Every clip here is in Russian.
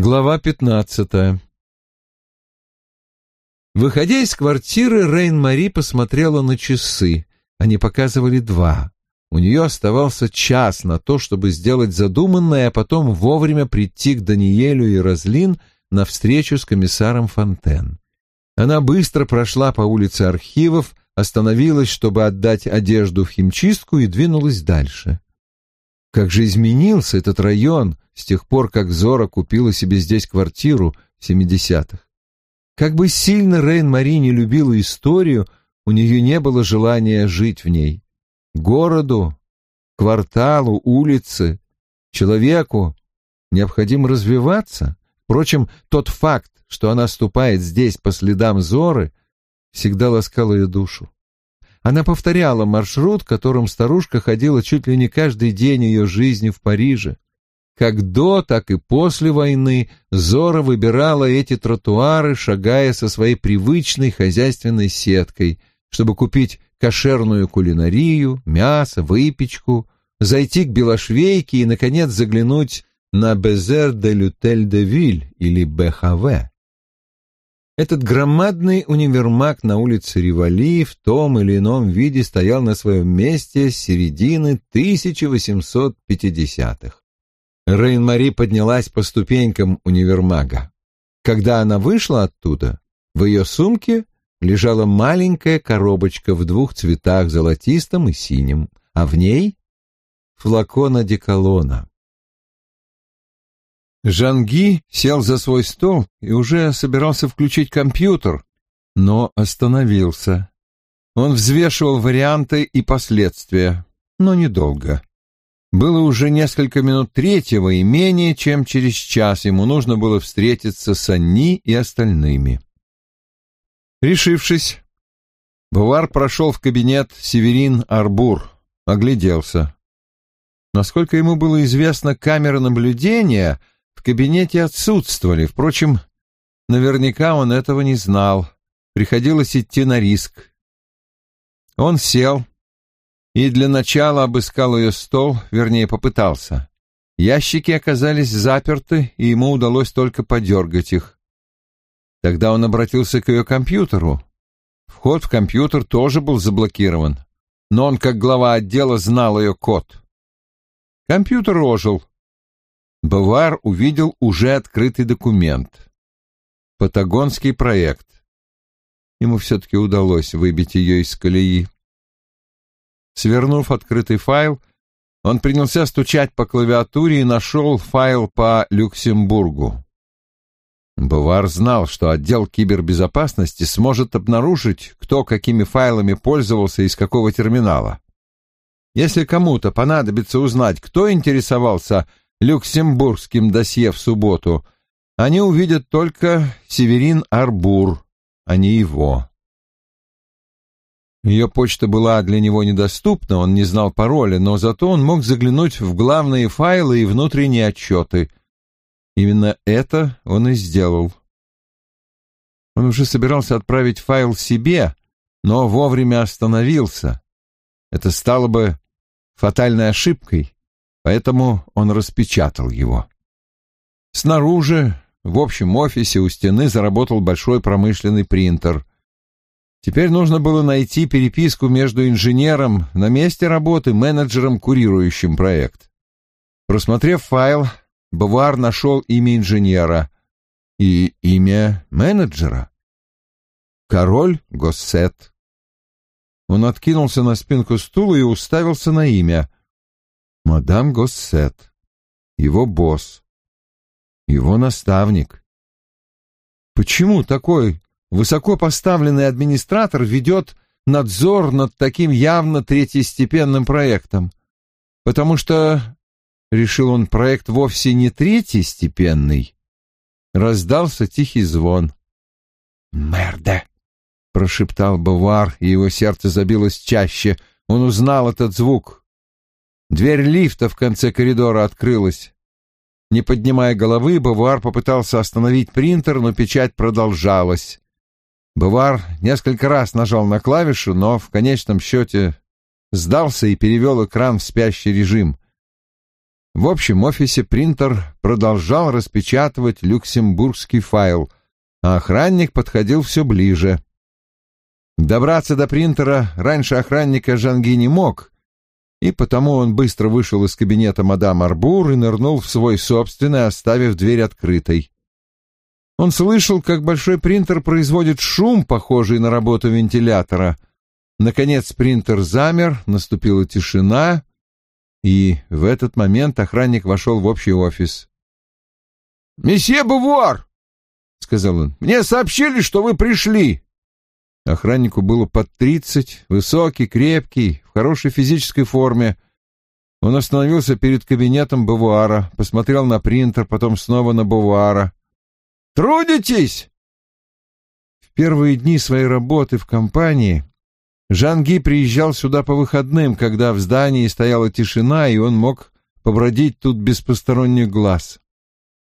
Глава пятнадцатая Выходя из квартиры, Рейн-Мари посмотрела на часы. Они показывали два. У нее оставался час на то, чтобы сделать задуманное, а потом вовремя прийти к Даниэлю и Разлин на встречу с комиссаром Фонтен. Она быстро прошла по улице архивов, остановилась, чтобы отдать одежду в химчистку и двинулась дальше. Как же изменился этот район с тех пор, как Зора купила себе здесь квартиру в 70-х. Как бы сильно Рейн-Мари не любила историю, у нее не было желания жить в ней. Городу, кварталу, улице, человеку необходимо развиваться. Впрочем, тот факт, что она ступает здесь по следам Зоры, всегда ласкал ее душу. Она повторяла маршрут, которым старушка ходила чуть ли не каждый день ее жизни в Париже. Как до, так и после войны Зора выбирала эти тротуары, шагая со своей привычной хозяйственной сеткой, чтобы купить кошерную кулинарию, мясо, выпечку, зайти к Белошвейке и, наконец, заглянуть на Безер де Лютель де Виль или БХВ. Этот громадный универмаг на улице Ривали в том или ином виде стоял на своем месте с середины 1850-х. Рейн-Мари поднялась по ступенькам универмага. Когда она вышла оттуда, в ее сумке лежала маленькая коробочка в двух цветах, золотистом и синим, а в ней флакон одеколона. Жанги сел за свой стол и уже собирался включить компьютер, но остановился. Он взвешивал варианты и последствия, но недолго. Было уже несколько минут третьего, и менее чем через час ему нужно было встретиться с Анни и остальными. Решившись, Бувар прошел в кабинет Северин Арбур, огляделся. Насколько ему было известно, камеры наблюдения — в кабинете отсутствовали. Впрочем, наверняка он этого не знал. Приходилось идти на риск. Он сел и для начала обыскал ее стол, вернее, попытался. Ящики оказались заперты, и ему удалось только подергать их. Тогда он обратился к ее компьютеру. Вход в компьютер тоже был заблокирован, но он, как глава отдела, знал ее код. Компьютер ожил. Бавар увидел уже открытый документ. Патагонский проект. Ему все-таки удалось выбить ее из колеи. Свернув открытый файл, он принялся стучать по клавиатуре и нашел файл по Люксембургу. Бавар знал, что отдел кибербезопасности сможет обнаружить, кто какими файлами пользовался и из какого терминала. Если кому-то понадобится узнать, кто интересовался люксембургским досье в субботу, они увидят только Северин Арбур, а не его. Ее почта была для него недоступна, он не знал пароля, но зато он мог заглянуть в главные файлы и внутренние отчеты. Именно это он и сделал. Он уже собирался отправить файл себе, но вовремя остановился. Это стало бы фатальной ошибкой поэтому он распечатал его. Снаружи, в общем офисе у стены заработал большой промышленный принтер. Теперь нужно было найти переписку между инженером на месте работы, менеджером, курирующим проект. Просмотрев файл, Бавар нашел имя инженера и имя менеджера. Король Госсет. Он откинулся на спинку стула и уставился на имя. Мадам Госсет, его босс, его наставник. Почему такой высокопоставленный администратор ведет надзор над таким явно третьестепенным проектом? Потому что, решил он, проект вовсе не третьестепенный. Раздался тихий звон. «Мерде!» — прошептал Бавар, и его сердце забилось чаще. Он узнал этот звук. Дверь лифта в конце коридора открылась. Не поднимая головы, Бавуар попытался остановить принтер, но печать продолжалась. Бавуар несколько раз нажал на клавишу, но в конечном счете сдался и перевел экран в спящий режим. В общем офисе принтер продолжал распечатывать люксембургский файл, а охранник подходил все ближе. Добраться до принтера раньше охранника Жанги не мог, и потому он быстро вышел из кабинета мадам Арбур и нырнул в свой собственный, оставив дверь открытой. Он слышал, как большой принтер производит шум, похожий на работу вентилятора. Наконец принтер замер, наступила тишина, и в этот момент охранник вошел в общий офис. «Месье Бувуар!» — сказал он. «Мне сообщили, что вы пришли!» Охраннику было под тридцать, высокий, крепкий, в хорошей физической форме. Он остановился перед кабинетом Бавуара, посмотрел на принтер, потом снова на Бавуара. «Трудитесь?» В первые дни своей работы в компании Жанги приезжал сюда по выходным, когда в здании стояла тишина, и он мог побродить тут без посторонних глаз.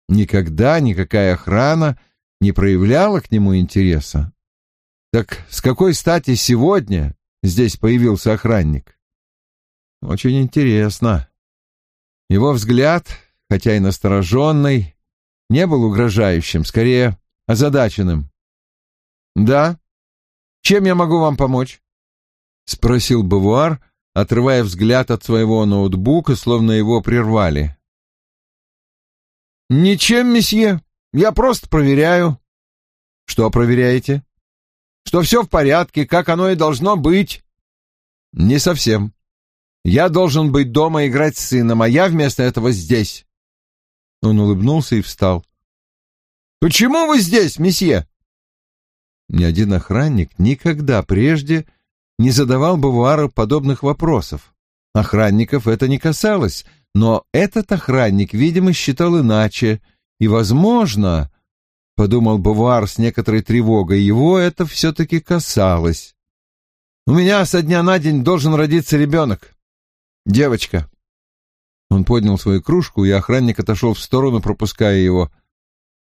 Никогда никакая охрана не проявляла к нему интереса. Так с какой стати сегодня здесь появился охранник? Очень интересно. Его взгляд, хотя и настороженный, не был угрожающим, скорее озадаченным. «Да? Чем я могу вам помочь?» — спросил Бавуар, отрывая взгляд от своего ноутбука, словно его прервали. «Ничем, месье. Я просто проверяю». «Что проверяете?» Что все в порядке, как оно и должно быть. Не совсем. Я должен быть дома играть с сыном, а я вместо этого здесь. Он улыбнулся и встал. Почему вы здесь, месье? Ни один охранник никогда прежде не задавал Бавуару подобных вопросов. Охранников это не касалось, но этот охранник, видимо, считал иначе, и, возможно, подумал Бувар с некоторой тревогой, его это все-таки касалось. У меня со дня на день должен родиться ребенок. Девочка. Он поднял свою кружку, и охранник отошел в сторону, пропуская его.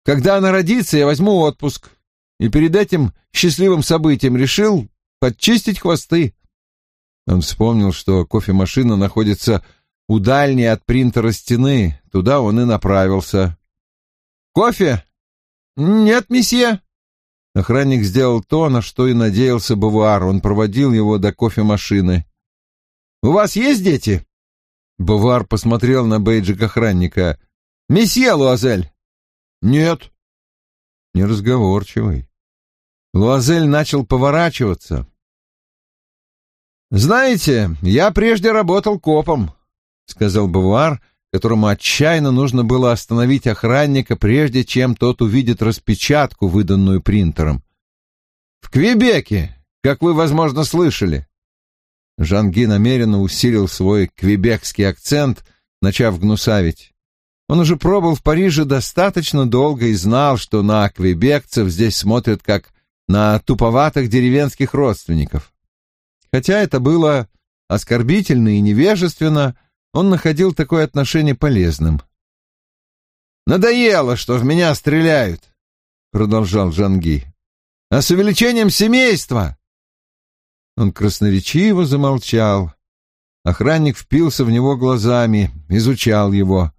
Когда она родится, я возьму отпуск. И перед этим счастливым событием решил подчистить хвосты. Он вспомнил, что кофемашина находится у дальней от принтера стены. Туда он и направился. «Кофе?» «Нет, месье». Охранник сделал то, на что и надеялся Бавуар. Он проводил его до кофемашины. «У вас есть дети?» Бавуар посмотрел на бейджик охранника. «Месье Луазель?» «Нет». Неразговорчивый. Луазель начал поворачиваться. «Знаете, я прежде работал копом», — сказал Бавуар, которому отчаянно нужно было остановить охранника, прежде чем тот увидит распечатку, выданную принтером. «В Квебеке, как вы, возможно, слышали». Жанги намеренно усилил свой квебекский акцент, начав гнусавить. Он уже пробыл в Париже достаточно долго и знал, что на квебекцев здесь смотрят как на туповатых деревенских родственников. Хотя это было оскорбительно и невежественно, он находил такое отношение полезным. «Надоело, что в меня стреляют», — продолжал Жанги. «А с увеличением семейства...» Он красноречиво замолчал. Охранник впился в него глазами, изучал его.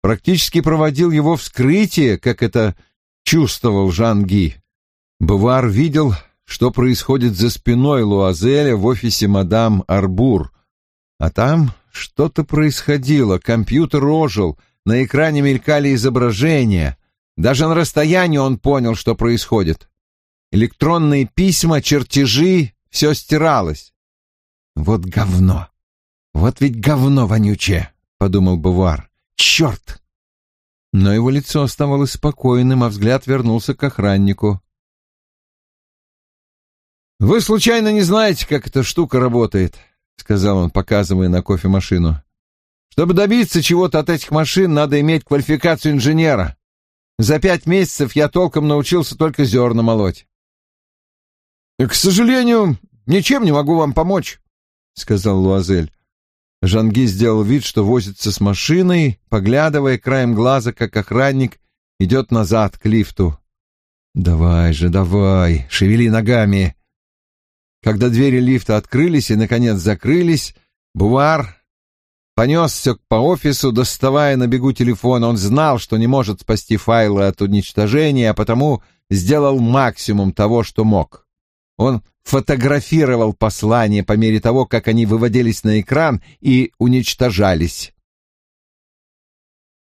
Практически проводил его вскрытие, как это чувствовал Жанги. Бувар видел, что происходит за спиной Луазеля в офисе мадам Арбур, а там что-то происходило, компьютер ожил, на экране мелькали изображения. Даже на расстоянии он понял, что происходит. Электронные письма, чертежи, все стиралось. «Вот говно! Вот ведь говно вонючее!» — подумал Бувар. «Черт!» Но его лицо оставалось спокойным, а взгляд вернулся к охраннику. «Вы случайно не знаете, как эта штука работает?» — сказал он, показывая на кофемашину. «Чтобы добиться чего-то от этих машин, надо иметь квалификацию инженера. За пять месяцев я толком научился только зерна молоть». «К сожалению, ничем не могу вам помочь», — сказал Луазель. Жанги сделал вид, что возится с машиной, поглядывая краем глаза, как охранник идет назад к лифту. «Давай же, давай, шевели ногами!» Когда двери лифта открылись и, наконец, закрылись, Бувар понесся по офису, доставая на бегу телефон. Он знал, что не может спасти файлы от уничтожения, а потому сделал максимум того, что мог. Он фотографировал послания по мере того, как они выводились на экран и уничтожались.